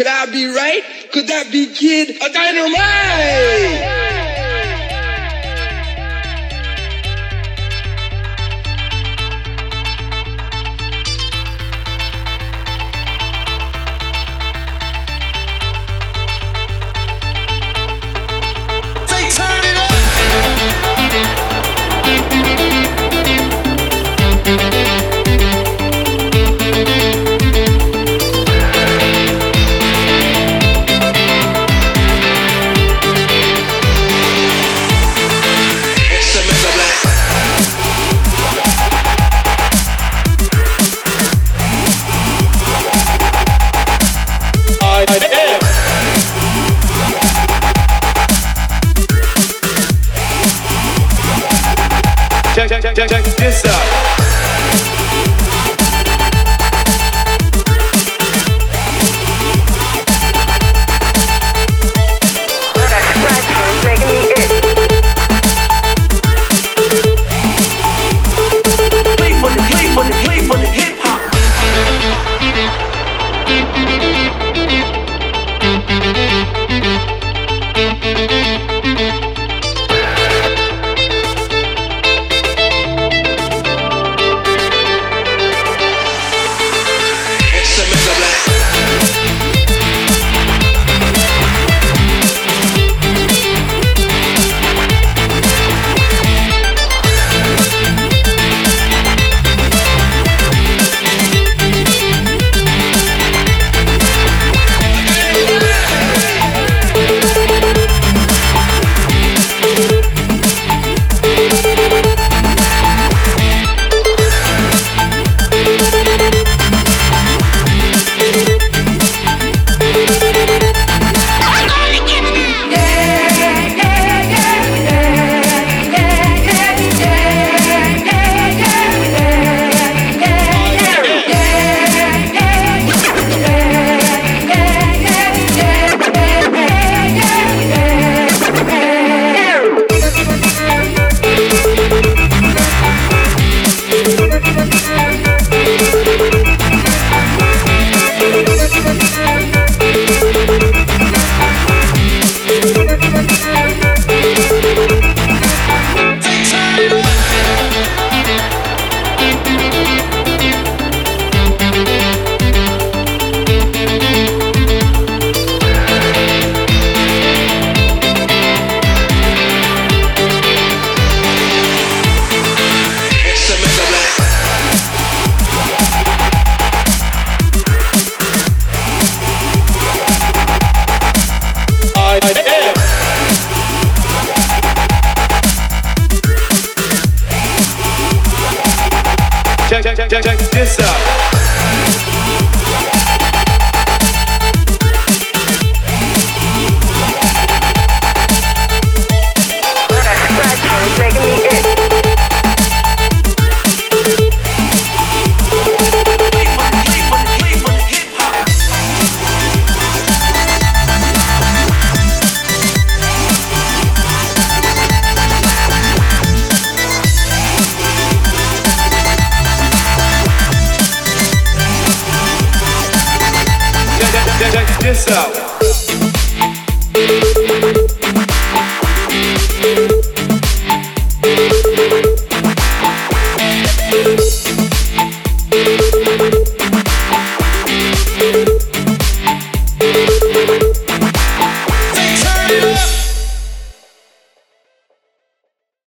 Could I be right? Could that be Kid a Dynamite? check, check this out. check, check this out. Turn this up.